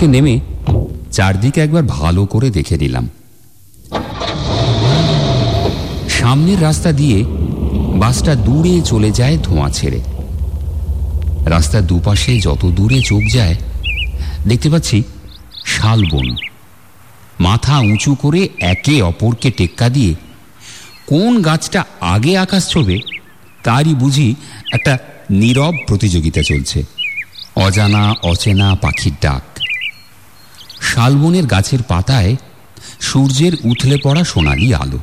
থেকে নেমে চারদিকে একবার ভালো করে দেখে নিলাম। সামনের রাস্তা দিয়ে বাসটা দূরে চলে যায় ধোঁয়া ছেড়ে। রাস্তার দুপাশে যত দূরে চোখ যায়, দেখতে পাচ্ছি শালবন মাথা উঁচু করে একে অপরকে টেক্কা দিয়ে কোন গাছটা আগে আকাশ ছবে, তারই বুঝি একটা নীরব প্রতিযোগিতা চলছে। অজানা, অচেনা পাখির ডাক। শালবনের গাছের পাতায় সূর্যের উথলে পড়া সোনালি আলো।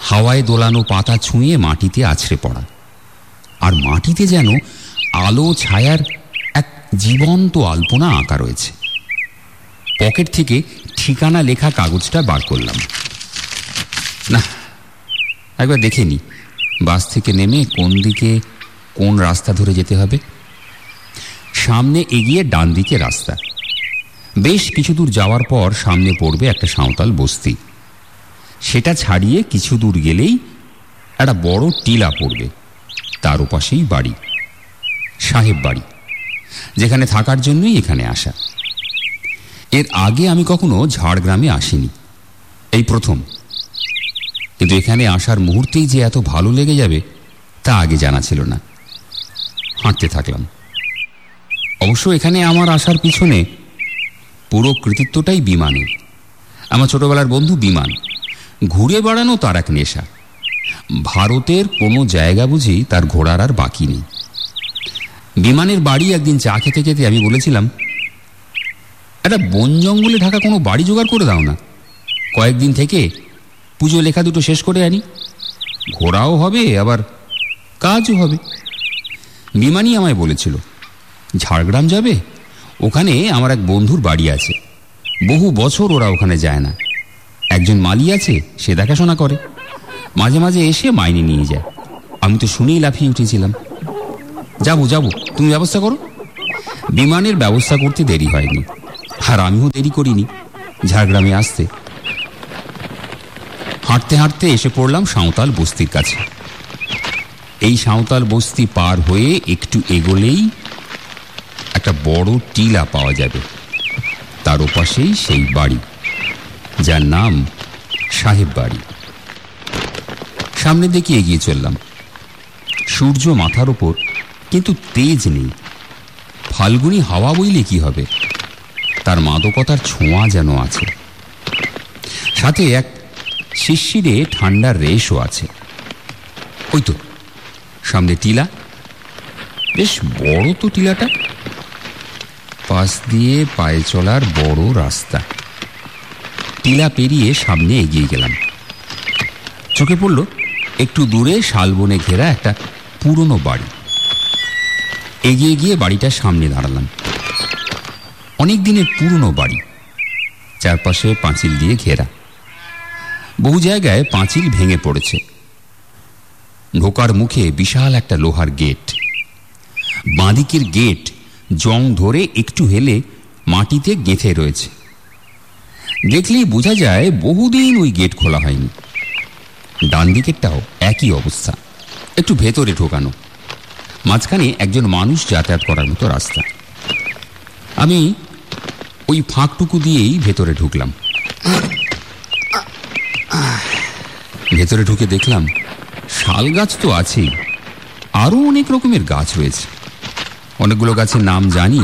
হাওয়ায় দোলানো পাতা ছুঁয়ে মাটিতে আছড়ে পড়া। আর মাটিতে যেন আলো ছায়ার এক জীবন্ত আলপনা আঁকা রয়েছে। পকেট থেকে ঠিকানা লেখা কাগজটা বার করলাম। না একবার দেখে নি, বাস থেকে নেমে কোন দিকে কোন রাস্তা ধরে যেতে হবে। সামনে এগিয়ে ডান দিকে রাস্তা। বেশ কিছু দূর যাওয়ার পর সামনে পড়বে একটা সাঁওতাল বস্তি। সেটা ছাড়িয়ে কিছু দূর গেলেই একটা বড় টিলা পড়বে। তার ওপাশেই বাড়ি, সাহেব বাড়ি, যেখানে থাকার জন্যই এখানে আসা। এর আগে আমি কখনো ঝাড়গ্রামে আসিনি, এই প্রথম। কিন্তু এখানে আসার মুহূর্তেই যে এত ভালো লেগে যাবে, তা আগে জানা ছিল না। হাঁটতে থাকলাম। অবশ্য এখানে আমার আসার পিছনে পুরো কৃতিত্বটাই বিমানের। আমার ছোটবেলার বন্ধু বিমান। ঘুরে বেড়ানো তার এক নেশা। ভারতের কোনো জায়গা বুঝি তার ঘোরার আর বাকি নেই। বিমানের বাড়ি একদিন চা খেতে খেতে আমি বলেছিলাম, একটা বন জঙ্গলে ঢাকা কোনো বাড়ি জোগাড় করে দাও না। কয়েকদিন থেকে পুজো লেখা দুটো শেষ করে আনি। ঘোরাও হবে, আবার কাজও হবে। বিমানই আমায় বলেছিল, ঝাড়গ্রাম যাবে? ওখানে আমার এক বন্ধুর বাড়ি আছে। বহু বছর ওরা ওখানে যায় না। একজন মালি আছে, সে দেখাশোনা করে। মাঝে মাঝে এসে মাইনে নিয়ে যায়। আমি তো শুনেই লাফিয়ে উঠেছিলাম। যাব যাব, তুমি ব্যবস্থা করো। বিমানের ব্যবস্থা করতে দেরি হয়নি। আর আমিও দেরি করিনি, ঝাড়গ্রামে আসতে। হাঁটতে হাঁটতে এসে পড়লাম সাঁওতাল বস্তির কাছে। এই সাঁওতাল বস্তি পার হয়ে একটু এগোলেই একটা বড় টিলা পাওয়া যাবে। তার ওপাশেই সেই বাড়ি, যার নাম সাহেব বাড়ি। সামনের দিকে এগিয়ে চললাম। সূর্য মাথার ওপর কিন্তু তেজ নেই। ফাল্গুনি হাওয়া বইলে কি হবে? তার মাদকতার ছোঁয়া যেন আছে। সাথে এক শিশিরে ঠান্ডার রেশও আছে। ওই তো, সামনে টিলা। বেশ বড় তো টিলাটা। পাশ দিয়ে পায়ে চলার বড় রাস্তা। টিলা পেরিয়ে সামনে এগিয়ে গেলাম। চোখে পড়ল একটু দূরে শালবনে ঘেরা একটা পুরনো বাড়ি। এগিয়ে গিয়ে বাড়িটার সামনে দাঁড়ালাম। অনেক দিনের পুরনো বাড়ি। চারপাশে পাঁচিল দিয়ে ঘেরা। বহু জায়গায় পাঁচিল ভেঙে পড়েছে। ঢোকার মুখে বিশাল একটা লোহার গেট। বাঁদিকের গেট জং ধরে একটু হেলে মাটিতে গেঁথে রয়েছে। দেখলেই বোঝা যায় বহুদিন ওই গেট খোলা হয়নি। ডান দিকেরটাও একই অবস্থা। একটু ভেতরে ঢোকানো। মাঝখানে একজন মানুষ যাতায়াত করার মতো রাস্তা। আমি ওই ফাঁকটুকু দিয়েই ভেতরে ঢুকলাম। ভেতরে ঢুকে দেখলাম শাল গাছ তো আছেই। আরও অনেক রকমের গাছ রয়েছে। অনেকগুলো গাছের নাম জানি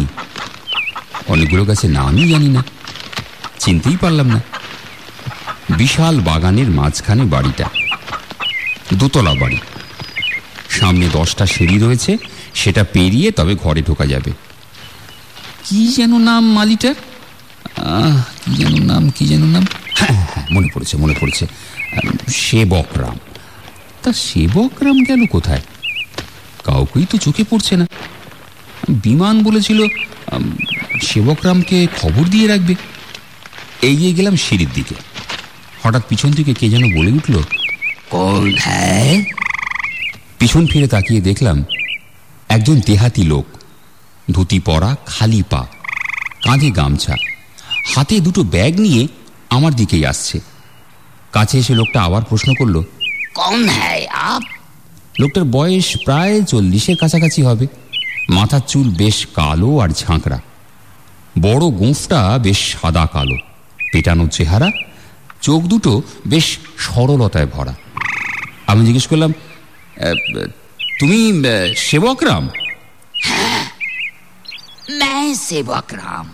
অনেকগুলো গাছের নামই জানি না চিনতেই পারলাম না। বিশাল বাগানের মাঝখানে বাড়িটা দোতলা বাড়ি। সামনে দশটা সিঁড়ি রয়েছে সেটা পেরিয়ে তবে ঘরে ঢোকা যাবে। কি যেন নাম মালিটার? কি যেন নাম কি যেন নাম? হ্যাঁ হ্যাঁ, হ্যাঁ মনে পড়েছে মনে পড়েছে। সেবকরাম তা সেবকরাম গেল কোথায়? কাউকেই তো চোখে পড়ছে না। বিমান বলেছিল সেবকরামকে খবর দিয়ে রাখবে। এগিয়ে গেলাম সিঁড়ির দিকে। হঠাৎ পিছন থেকে কে যেন বলে উঠল কোন হ্যাঁ পিছন ফিরে তাকিয়ে দেখলাম একজন দেহাতি লোক। ধুতি পরা, খালি পা, কাঁধে গামছা। হাতে দুটো ব্যাগ নিয়ে আমার দিকেই আসছে। কাছে এসে লোকটা আবার প্রশ্ন করল কম হ্যাঁ লোকটার বয়স প্রায় চল্লিশের কাছাকাছি হবে। মাথার চুল বেশ কালো আর ঝাঁকড়া বড় গোঁফটা বেশ সাদা কালো পেটানো চেহারা চোখ দুটো বেশ সরলতায় ভরা আমি জিজ্ঞেস করলাম "আহ, তুমি আহ, সেবকরাম मैं सेवक राम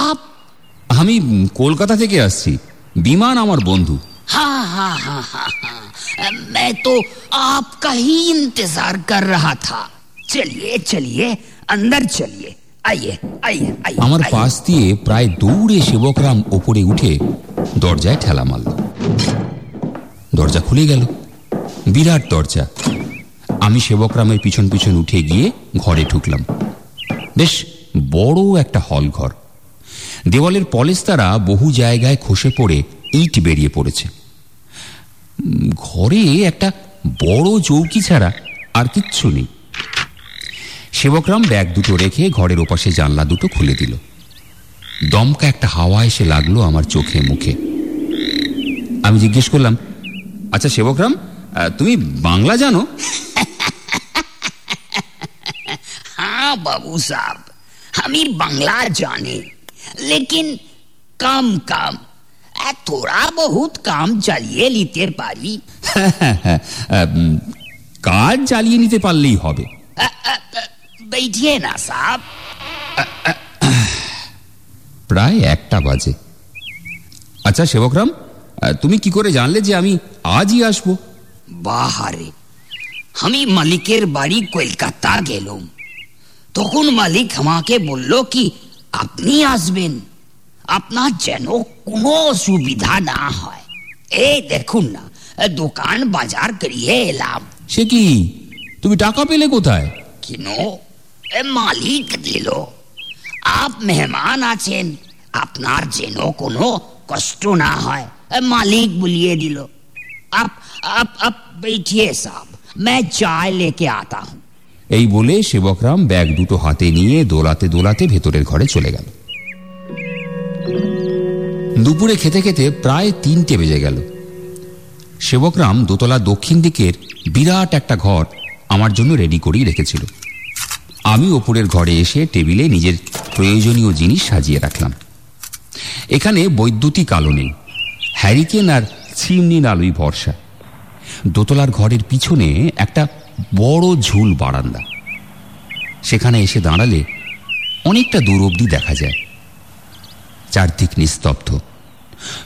आप আমি উম, কলকাতা থেকে আসছি বিমান আমার বন্ধু हाँ हाँ हाँ हाँ हाँ मैं तो आपका ही इंतजार कर रहा था চলিয়ে চলিয়ে অন্দর চলিয়ে আইয়ে আইয়ে আইয়ে আমার পাশ দিয়ে প্রায় দৌড়ে সেবকরাম ওপরে উঠে দরজায় ঠেলা মারল। দরজা খুলে গেল। বিরাট দরজা। আমি সেবকরামের পিছন পিছন উঠে গিয়ে ঘরে ঢুকলাম। বেশ বড় একটা হল ঘর। দেওয়ালের পলেস্তারা বহু জায়গায় খসে পড়ে ইট বেরিয়ে পড়েছে। ঘরে একটা বড় চৌকি ছাড়া আর কিচ্ছু নেই। সেবকরাম ব্যাগ দুটো রেখে ঘরের ওপাশে জানলা দুটো খুলে দিল দমকা একটা হাওয়া এসে লাগলো আমার চোখে মুখে আমি জিজ্ঞেস করলাম আচ্ছা সেবকরাম আহ, তুমি বাংলা জানো हाँ बाबू साहब हमी बांग्ला जाने लेकिन कम कम आ, थोड़ा बहुत काम चलिए लिते पारी উম, কাজ চালিয়ে নিতে পারলেই হবে বেইঠিয়ে না সাপ প্রায় একটা বাজে। আচ্ছা সেবকরাম তুমি কি করে জানলে যে আমি আজই আসব? বাহারে আমি মালিকের বাড়ি কলকাতা গেলাম। তখন মালিক আমাকে বলল কি আপনি আসবেন। আপনার যেন কোনো সুবিধা না হয়। এই দেখুন না দোকান বাজার করিয়ে এলাম। সে কি? তুমি টাকা পেলে কোথায়? কেন মালিক দিল আপ মেহমান আছেন আপনার যেন কোনো কষ্ট না হয় এ মালিক বুলিয়ে দিল আপ আপ আপ बैठिए साहब मैं चाय लेके आता हूँ এই বলে সেবকরাম ব্যাগ দুটো হাতে নিয়ে দোলাতে দোলাতে ভেতরের ঘরে চলে গেল দুপুরে খেতে খেতে প্রায় তিনটে বেজে গেল সেবকরাম দোতলা দক্ষিণ দিকের বিরাট একটা ঘর আমার জন্য রেডি করেই রেখেছিল আমি ওপরের ঘরে এসে টেবিলে নিজের প্রয়োজনীয় জিনিস সাজিয়ে রাখলাম। এখানে বৈদ্যুতিক আলো নেই। হ্যারিকেন আর চিমনির আলোই ভরসা। দোতলার ঘরের পিছনে একটা বড় ঝুল বারান্দা। সেখানে এসে দাঁড়ালে অনেকটা দূর অবধি দেখা যায়। চারদিক নিস্তব্ধ।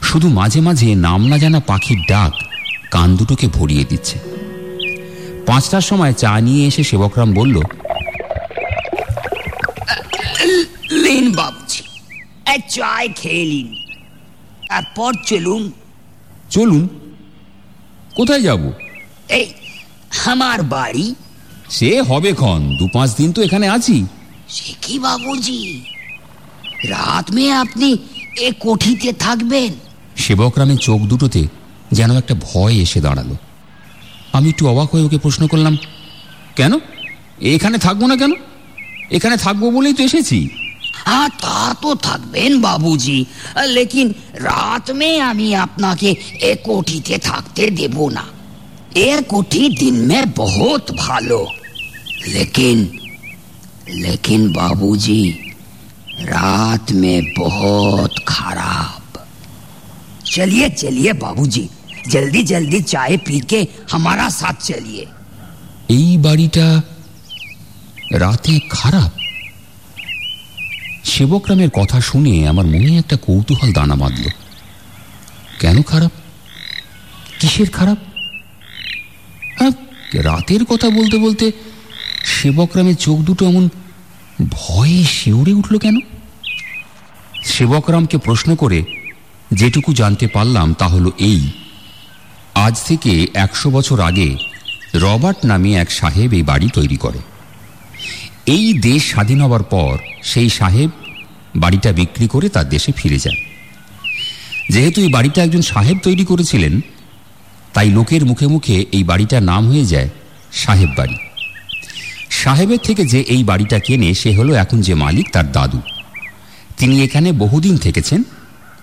শুধু মাঝে মাঝে নাম না জানা পাখির ডাক কান দুটোকে ভরিয়ে দিচ্ছে। পাঁচটার সময় চা নিয়ে এসে সেবকরাম বলল লিন বাবুজি এ চাय খেয়ে লিন তারপর চলুন। চলুন। কোথায় যাব? এই আমার বাড়ি। সে হবে ক্ষণ দু পাঁচ দিন তো এখানে আছি। সে কি বাবুজি? রাত में আপনি এ কোঠিতে থাকবেন। সেবকরামের চোখ দুটোতে যেন একটা ভয় এসে দাঁড়াল। আমি একটু অবাক হয়ে ওকে প্রশ্ন করলাম কেন? এখানে থাকব না কেন? এখানে থাকব বলেই তো এসেছি। हाँ তা তো থাকবেন বাবুজি লেকিন রাত में আমি আপনাকে এ কোঠিতে থাকতে দেব না এর কোঠি दिन में बहुत ভালো लेकिन लेकिन बाबूजी रात में बहुत खराब चलिए चलिए बाबूजी जल्दी जल्दी चाय पी के हमारा साथ चलिए এই বাড়িটা রাতে খারাপ সেবকরামের কথা শুনে আমার মনে একটা কৌতূহল দানা বাঁধল। কেন খারাপ? কিসের খারাপ? হ্যাঁ রাতের কথা বলতে বলতে সেবকরামের চোখ দুটো এমন ভয়ে শিউরে উঠল কেন? সেবকরামকে প্রশ্ন করে যেটুকু জানতে পারলাম তা হলো এই। আজ থেকে একশো বছর আগে রবার্ট নামে এক সাহেব এই বাড়ি তৈরি করে। এই দেশ স্বাধীন হবার পর সেই সাহেব বাড়িটা বিক্রি করে তার দেশে ফিরে যায়। যেহেতু এই বাড়িটা একজন সাহেব তৈরি করেছিলেন, তাই লোকের মুখে মুখে এই বাড়িটার নাম হয়ে যায় সাহেব বাড়ি। সাহেবের থেকে যে এই বাড়িটা কেনে, সে হলো এখন যে মালিক তার দাদু। তিনি এখানে বহুদিন থেকেছেন,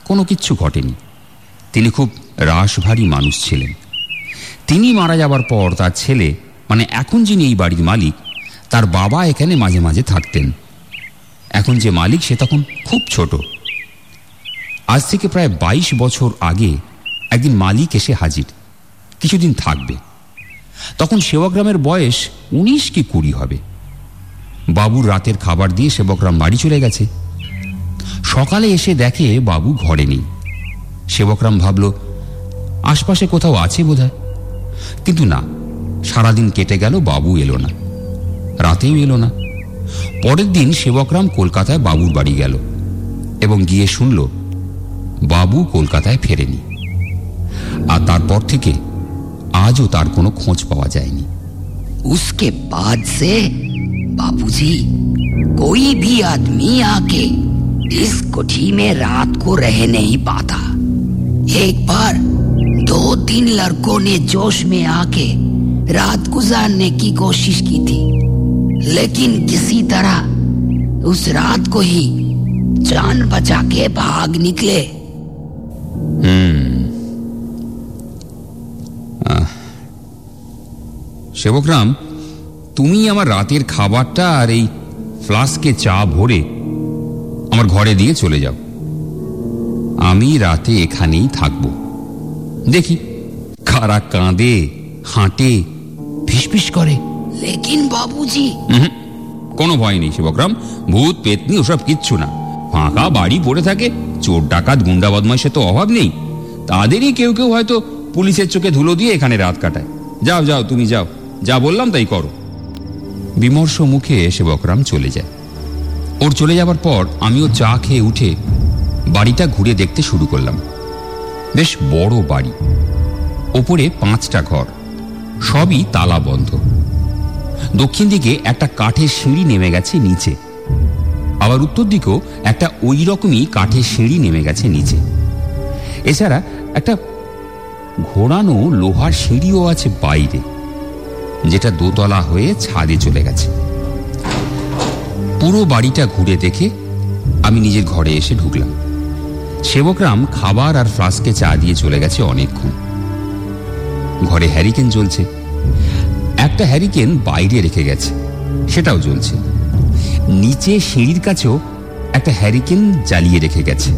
কোনো কিচ্ছু ঘটেনি। তিনি খুব রাশভারী মানুষ ছিলেন। তিনি মারা যাবার পর তার ছেলে মানে এখন যিনি এই বাড়ির মালিক তার বাবা এখানে মাঝে মাঝে থাকতেন। এখন যে মালিক, সে তখন খুব ছোট। আজ থেকে প্রায় ২২ বছর আগে একদিন মালিক এসে হাজির। কিছুদিন থাকবে। তখন সেবকরামের বয়স উনিশ কি কুড়ি হবে। বাবুর রাতের খাবার দিয়ে সেবকরাম বাড়ি চলে গেছে। সকালে এসে দেখে বাবু ঘরে নেই। সেবকরাম ভাবল, আশপাশে কোথাও আছে বোধহয়? কিন্তু না, সারাদিন কেটে গেল, বাবু এলো না। রাতেও এলো না পরের দিন সেবকরাম কলকাতায় বাবুর বাড়ি গেল এবং গিয়ে শুনল বাবু কলকাতায় ফেরেনি আর তারপর থেকে আজও তার কোনো খোঁজ পাওয়া যায়নি उसके बाद से बाबूजी कोई भी आदमी आके इस कोठी में रात को रह नहीं पाता एक बार दो तीन लड़कों ने जोश में आके रात गुजारने की कोशिश की थी लेकिन किसी तरह उस रात को ही जान बचा के भाग निकले সেবকরাম তুমি আমার রাতের খাবারটা আর এই ফ্লাস্কে চা ভরে আমার ঘরে দিয়ে চলে যাও আমি রাতে এখানেই থাকব দেখি কারা কাঁদে হাঁটে ফিসফিস করে লেকিন বাবুজি। কোনো ভয় নেই, শিবগ্রাম। ভূত, পেতনি, ওসব কিচ্ছু না। ফাঁকা বাড়ি পড়ে থাকে, চোর, ডাকাত, গুন্ডা বদমাইশে তো অভাব নেই। তাদেরই কেউ কেউ হয়তো পুলিশের চোখে ধুলো দিয়ে এখানে রাত কাটায়। যাও যাও, তুমি যাও। যা বললাম তাই করো। বিমর্ষ মুখে সেবকরাম চলে যায়। ওর চলে যাবার পর আমিও চা খেয়ে উঠে বাড়িটা ঘুরে দেখতে শুরু করলাম। বেশ বড় বাড়ি। ওপরে পাঁচটা ঘর। সবই তালা বন্ধ। দক্ষিণ দিকে একটা কাঠের সিঁড়ি নেমে গেছে নিচে। আবার উত্তর দিকেও একটা ওই রকমই কাঠের সিঁড়ি নেমে গেছে নিচে। এছাড়া একটা ঘোরানো লোহার সিঁড়িও আছে বাইরে, যেটা দোতলা হয়ে ছাদে চলে গেছে। পুরো বাড়িটা ঘুরে দেখে আমি নিজের ঘরে এসে ঢুকলাম। সেবকরাম খাবার আর ফ্লাস্কে চা দিয়ে চলে গেছে অনেকক্ষণ। ঘরে হ্যারিকেন জ্বলছে। একটা হ্যারিকেন বাইরে রেখে গেছে। সেটাও জ্বলছে। নিচে সিঁড়ির কাছেও একটা হ্যারিকেন জ্বালিয়ে রেখে গেছে।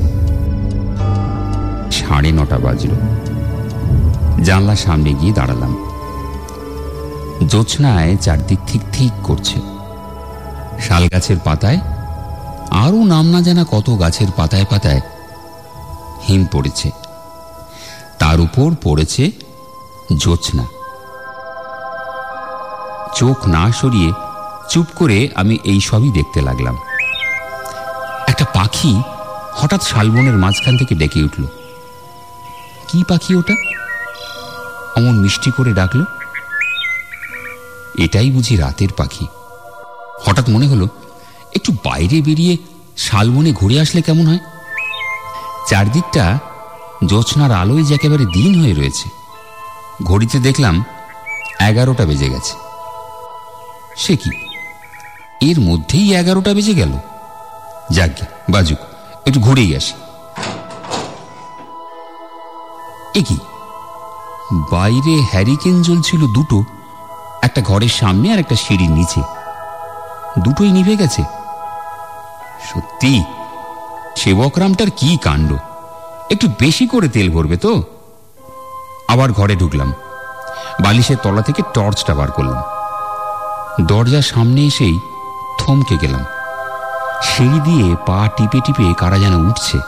সাড়ে নটা বাজল। জানলার সামনে গিয়ে দাঁড়ালাম। জোছনায় চারদিক ঠিক ঠিক করছে। শাল গাছের পাতায়, আরও নাম না জানা কত গাছের পাতায় পাতায় হিম পড়েছে। তার উপর পড়েছে জোছনা চোখ না সরিয়ে চুপ করে আমি এই সবই দেখতে লাগলাম। একটা পাখি হঠাৎ শালবনের মাঝখান থেকে ডেকে উঠল। কি পাখি ওটা? অমন মিষ্টি করে ডাকল। এটাই বুঝি রাতের পাখি। হঠাৎ মনে হলো, একটু বাইরে বেরিয়ে শালবনে ঘুরে আসলে কেমন হয়? চারদিকটা জোছনার আলোয় যে একেবারে দিন হয়ে রয়েছে। ঘড়িতে দেখলাম এগারোটা বেজে গেছে। সে কি? এর মধ্যেই এগারোটা বেজে গেল। যাকে বাজুক, একটু ঘুরেই আসি। এ কি? বাইরে হ্যারিকেন জ্বলছিল দুটো, একটা ঘরের সামনে আর একটা সিঁড়ির নিচে। দুটোই নিভে গেছে। সত্যি? সেবকরামটার কি কাণ্ড? একটু বেশি করে তেল ভরবে তো? আবার ঘরে ঢুকলাম। বালিশের তলা থেকে টর্চটা বার করলাম। দরজার সামনে এসেই থমকে গেলাম। সিঁড়ি দিয়ে পা টিপে টিপে কারা যেন উঠছে।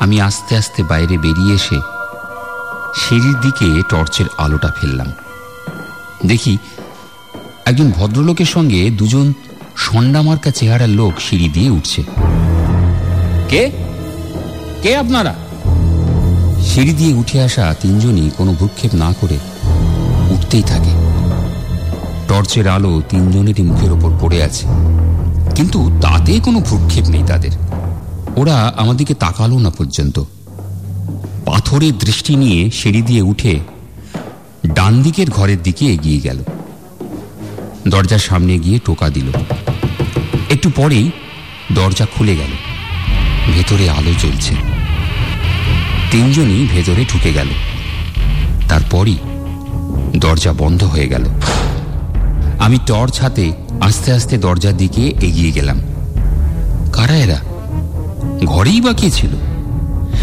আমি আস্তে আস্তে বাইরে বেরিয়ে এসে সিঁড়ির দিকে টর্চের আলোটা ফেললাম। দেখি একজন ভদ্রলোকের সঙ্গে দুজন সন্ডামার্কা চেহারার লোক সিঁড়ি দিয়ে উঠছে। কে? কে আপনারা? সিঁড়ি দিয়ে উঠে আসা তিনজনই কোনো ভূক্ষেপ না করে উঠতেই থাকে। টর্চের আলো তিনজনেরই মুখের ওপর পড়ে আছে। কিন্তু তাতে কোনো ভ্রুক্ষেপ নেই তাদের। ওরা আমাদিকে তাকালো না পর্যন্ত। পাথরের দৃষ্টি নিয়ে সিঁড়ি দিয়ে উঠে ডান দিকের ঘরের দিকে এগিয়ে গেল। দরজার সামনে গিয়ে টোকা দিল। একটু পরেই দরজা খুলে গেল। ভেতরে আলো জ্বলছে। তিনজনই ভেতরে ঢুকে গেল। তারপরই দরজা বন্ধ হয়ে গেল। আমি টর্চ হাতে আস্তে আস্তে দরজার দিকে এগিয়ে গেলাম। কারা এরা? ঘরেই বা কে ছিল?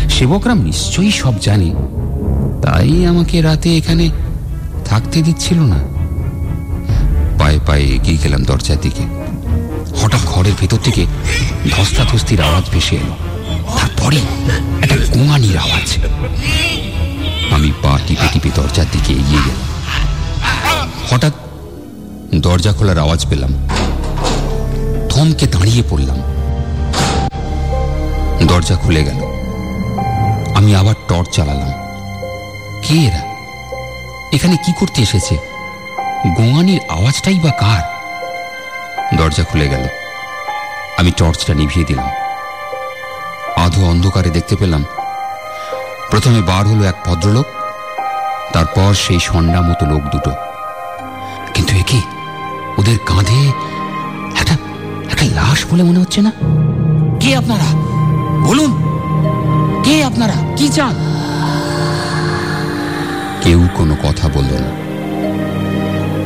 সেবকরাম নিশ্চয়ই সব জানে। তাই আমাকে রাতে এখানে থাকতে দিচ্ছিল না। পায়ে পায়ে এগিয়ে গেলাম দরজার দিকে। হঠাৎ ঘরের ভেতর থেকে ধস্তাধস্তির আওয়াজ ভেসে এলো। তারপরে একটা গোঙানির আওয়াজ। আমি পা টিপে টিপে দরজার দিকে এগিয়ে গেলাম। হঠাৎ দরজা খোলার আওয়াজ পেলাম। থমকে দাঁড়িয়ে পড়লাম। দরজা খুলে গেল। আমি আবার টর্চ চালালাম। কে এরা? এখানে কি করতে এসেছে? গোঙানির আওয়াজটাই বা কার? দরজা খুলে গেল। আমি টর্চটা নিভিয়ে দিলাম। আধো অন্ধকারে দেখতে পেলাম। প্রথমে বার হলো এক ভদ্রলোক, তারপর সেই সন্ডা মতো লোক দুটো। কিন্তু একে ওদের কাঁধে একটা একটা লাশ বলে মনে হচ্ছে না? কে আপনারা? বলুন। কে আপনারা? কি চান? কেউ কোনো কথা বলল না।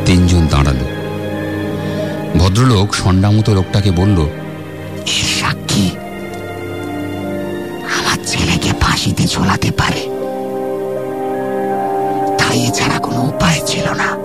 তিনজন দাঁড়াল। ভদ্রলোক সন্ডা মতো লোকটাকে বলল সাক্ষী আমার ছেলেকে ফাঁসিতে ঝোলাতে পারে। তাই এছাড়া কোনো উপায় ছিল না।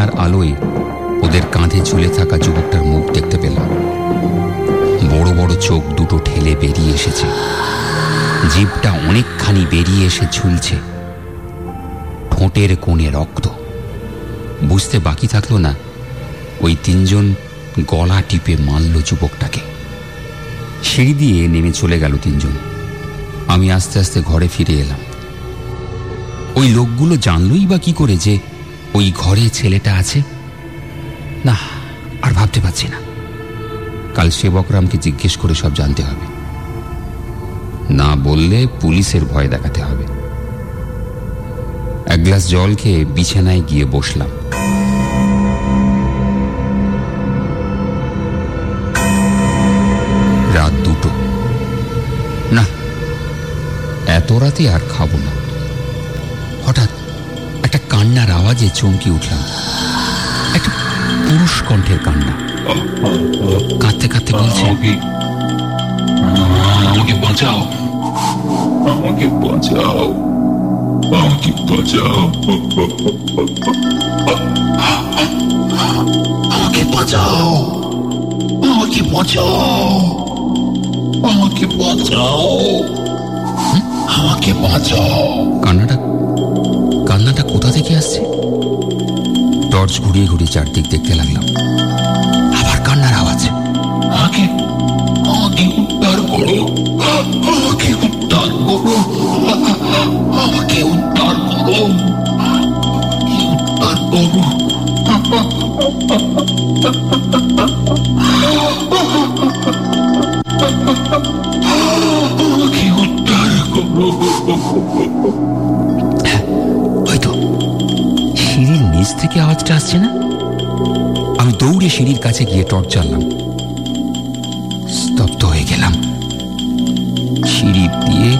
জ্যোৎস্নার আলোয় ওদের কাঁধে ঝুলে থাকা যুবকটার মুখ দেখতে পেলাম। বড় বড় চোখ দুটো ঠেলে বেরিয়ে এসেছে। জীবটা অনেকখানি বেরিয়ে এসে ঝুলছে। ঠোঁটের কোণে রক্ত। বুঝতে বাকি থাকল না, ওই তিনজন গলা টিপে মারল যুবকটাকে। সিঁড়ি দিয়ে নেমে চলে গেল তিনজন। আমি আস্তে আস্তে ঘরে ফিরে এলাম। ওই লোকগুলো জানলই বা কি করে যে ওই ঘরে ছেলেটা আছে? না, আর ভাবতে পারছি না। কাল সেবকরামকে জিজ্ঞেস করে সব জানতে হবে। না বললে পুলিশের ভয় দেখাতে হবে। এক গ্লাস জল খেয়ে বিছানায় গিয়ে বসলাম। রাত দুটো। না, এত রাতে আর খাব না। কান্নার আওয়াজে চমকে উঠলাম। একটা পুরুষ কণ্ঠের কান্না। কাঁদতে কাঁদতে বলছে আমাকে বাঁচাও। আমাকে বাঁচাও। আমাকে বাঁচাও। আমাকে বাঁচাও। আমাকে বাঁচাও। আমাকে বাঁচাও। আমাকে বাঁচাও। কান্নাটা কান্নাটা কোথা থেকে আসছে? টর্চ ঘুরিয়ে ঘুরিয়ে চারদিক দেখতে লাগলাম। আবার কান্নার আওয়াজ। আমাকে আমাকে উদ্ধার আমাকে উদ্ধার আমাকে উদ্ধার করো। নিচ থেকে আওয়াজটা আসছে না? আমি দৌড়ে সিঁড়ির কাছে গিয়ে টর্চ জ্বাললাম। স্তব্ধ হয়ে গেলাম। সিঁড়ি দিয়ে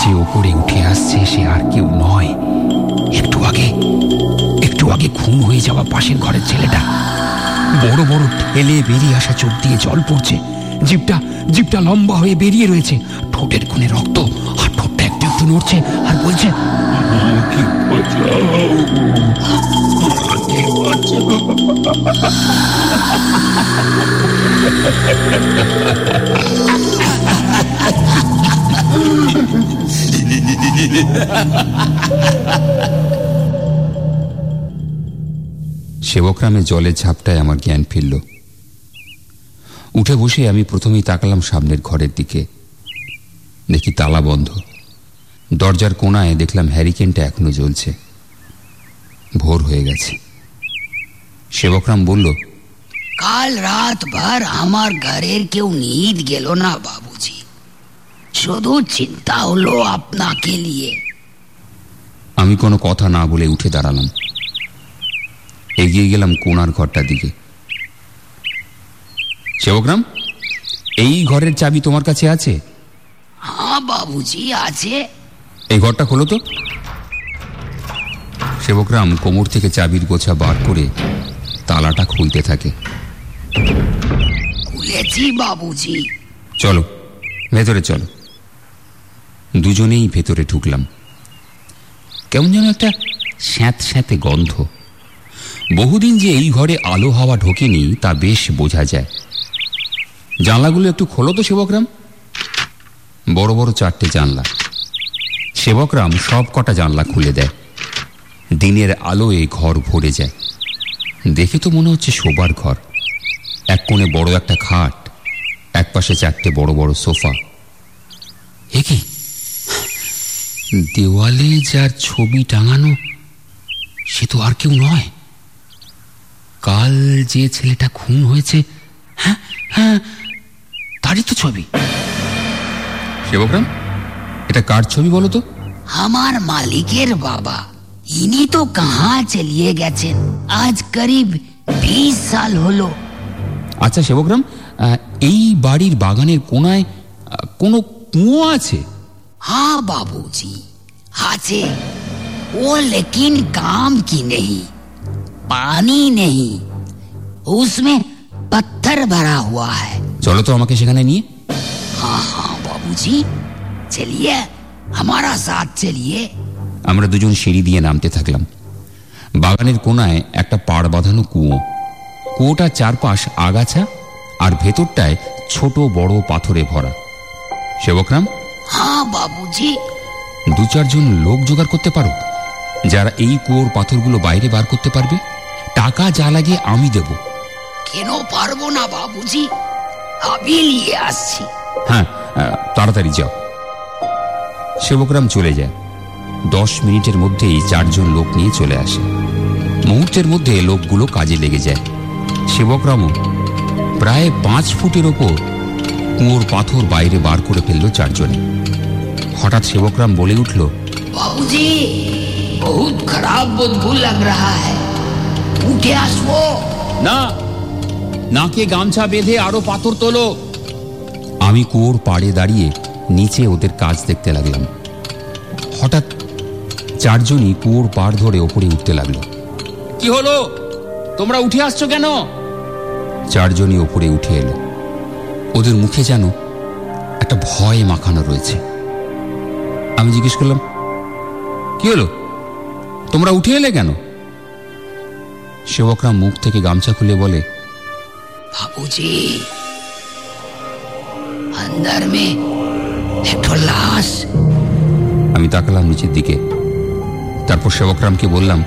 যে ওপরে উঠে আসছে সে আর কেউ নয়। একটু আগে একটু আগে খুন হয়ে যাওয়া পাশের ঘরের ছেলেটা। বড় বড় ঠেলে বেরিয়ে আসা চোখ দিয়ে জল পড়ছে। জিপটা জিপটা লম্বা হয়ে বেরিয়ে রয়েছে। ঠোঁটের কোণে রক্ত একটু নড়ছে আর বলছে, সেবকরামে জলের ঝাপটায় আমার জ্ঞান ফিরল। উঠে বসে আমি প্রথমেই তাকালাম সামনের ঘরের দিকে। দেখি তালা বন্ধ। দরজার কোনায় দেখলাম হ্যারিকেনটা এখনও জ্বলছে। ভোর হয়ে গেছে। সেবকরাম বলল কাল রাত ভর আমার ঘরের কেউ নিদ গেল না বাবুজি। শুধু চিন্তা হলো আপনাকে নিয়ে। আমি কোনো কথা না বলে উঠে দাঁড়ালাম। এগিয়ে গেলাম কোনার ঘরটার দিকে। সেবকরাম এই ঘরের চাবি তোমার কাছে আছে? হ্যাঁ বাবুজি আছে। এই ঘরটা খোলো তো। সেবকরাম কোমর থেকে চাবির গোছা বার করে তালাটা খুলতে থাকে। খুলেছি বাবুজি। চলো ভেতরে চলো। দুজনেই ভেতরে ঢুকলাম। কেমন যেন একটা স্যাঁত স্যাঁতে গন্ধ। বহুদিন যে এই ঘরে আলো হাওয়া ঢোকেনি তা বেশ বোঝা যায়। জানলাগুলো একটু খোলো তো সেবকরাম। বড় বড় চারটে জানলা। সেবকরাম সব কটা জানলা খুলে দেয়। দিনের আলোয় ঘর ভরে যায়। দেখে তো মনে হচ্ছে শোবার ঘর। এক কোণে বড় একটা খাট, এক পাশে চারটে বড় বড় সোফা। এ কি? দেওয়ালে যার ছবি টাঙানো, সে তো আর কেউ নয়। কাল যে ছেলেটা খুন হয়েছে হ্যাঁ হ্যাঁ তারই তো ছবি। সেবকরাম, এটা কার ছবি বলো তো? আমার মালিকের বাবা ইনি তো কাহা চলিয়ে গেছেন আজ করিব বিশ সাল হলো আচ্ছা সেবকরাম আহ, এই বাড়ির বাগানের কোনায় আহ, কোনো কুয়ো আছে हाँ बाबूजी আছে वो लेकिन काम की नहीं पानी नहीं उसमें पत्थर भरा हुआ है চলো তো আমাকে সেখানে নিয়ে हाँ हाँ बाबूजी चलिए हमारा साथ चलिए আমরা দুজন সিঁড়ি দিয়ে নামতে থাকলাম বাগানের কোনায় একটা পাড় বাঁধানো কুয়ো কুয়োটার চারপাশ আগাছা আর ভেতরটায় ছোট বড় পাথরে ভরা সেবকরাম हाँ बाबूजी দু চারজন লোক জোগাড় করতে পারো যারা এই কুয়োর পাথরগুলো বাইরে বার করতে পারবে টাকা যা লাগে আমি দেব কেন পারবো না বাবুজি আমি নিয়ে আসছি হ্যাঁ আহ, তাড়াতাড়ি যাও সেবকরাম চলে যায়। দশ মিনিটের মধ্যেই চারজন লোক নিয়ে চলে আসে। মুহূর্তের মধ্যে লোকগুলো কাজে লেগে যায়। সেবকরামও প্রায় পাঁচ ফুটের ওপর কুঁয়োর পাথর বাইরে বার করে ফেলল চারজনে। হঠাৎ সেবকরাম বলে উঠল বাবুজি বহুত খারাপ বদবু লাগ রাহা হ্যায়। উঠে আসব। না নাকে গামছা বেঁধে আরও পাথর তোলো। আমি কুয়োর পাড়ে দাঁড়িয়ে নিচে ওদের কাজ দেখতে লাগলাম হঠাৎ চারজনই কুয়োর পাড় ধরে ওপরে উঠতে লাগলো কি হলো তোমরা উঠে আসছো কেন চারজনই ওপরে উঠে এলো ওদের মুখে যেন একটা ভয় মাখানো রয়েছে আমি জিজ্ঞেস করলাম কি হলো তোমরা উঠে এলে কেন সেবকরা মুখ থেকে গামছা খুলে বলে बाबूजी अंदर में আমি তাকালাম নিচের দিকে। তারপর সেবকরামকে বললাম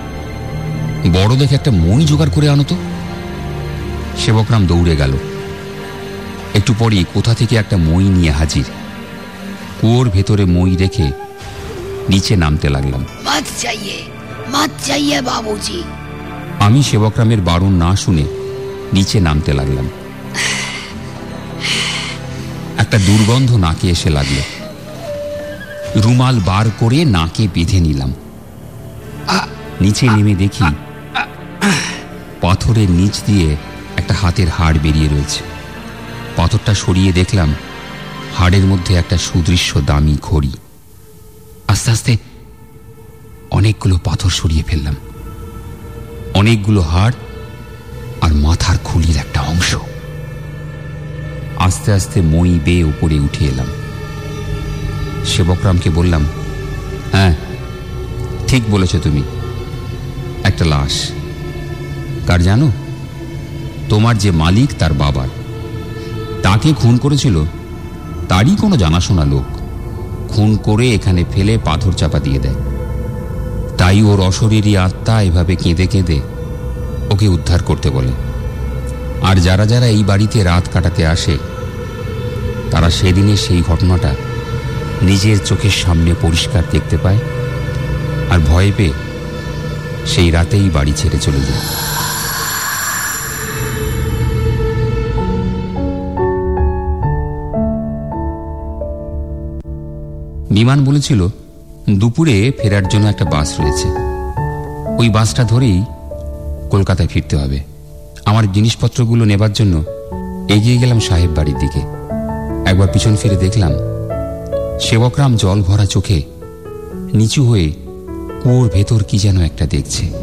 বড় দেখে একটা মই জোগাড় করে আনো তো। সেবকরাম দৌড়ে গেল। একটু পরেই কোথা থেকে একটা মই নিয়ে হাজির। কুয়োর ভেতরে মই রেখে নিচে নামতে লাগলাম। চাইয়ে মাছ আমি সেবকরামের বারণ না শুনে নিচে নামতে লাগলাম। একটা দুর্গন্ধ নাকে এসে লাগল। রুমাল বার করে নাকে বেঁধে নিলাম। নিচে নেমে দেখি পাথরের নিচ দিয়ে একটা হাতের হাড় বেরিয়ে রয়েছে। পাথরটা সরিয়ে দেখলাম, হাড়ের মধ্যে একটা সুদৃশ্য দামি ঘড়ি। আস্তে আস্তে অনেকগুলো পাথর সরিয়ে ফেললাম। অনেকগুলো হাড় আর মাথার খুলির একটা অংশ। আস্তে আস্তে মই বেয়ে উপরে উঠে এলাম। সেবকরামকে বললাম হ্যাঁ ঠিক বলেছ তুমি। একটা লাশ। কার জানো? তোমার যে মালিক, তার বাবার। তাকে খুন করেছিল, তারই কোনো জানাশোনা লোক। খুন করে এখানে ফেলে পাথর চাপা দিয়ে দেয়। তাই ওর অশরীরী আত্মা এভাবে কেঁদে কেঁদে ওকে উদ্ধার করতে বলে। আর যারা যারা এই বাড়িতে রাত কাটাতে আসে তারা সেদিনে সেই ঘটনাটা নিজের চোখের সামনে পরিষ্কার দেখতে পায় আর ভয় পেয়ে সেই রাতেই বাড়ি ছেড়ে চলে যায়। বিমান বলেছিল, দুপুরে ফেরার জন্য একটা বাস রয়েছে। ওই বাসটা ধরেই কলকাতায় ফিরতে হবে। আমার জিনিসপত্রগুলো নেবার জন্য এগিয়ে গেলাম সাহেব বাড়ির দিকে। একবার পিছন ফিরে দেখলাম, সেবকরাম জল ভরা চোখে নিচু হয়ে কুয়োর ভেতর কি যেন একটা দেখছে।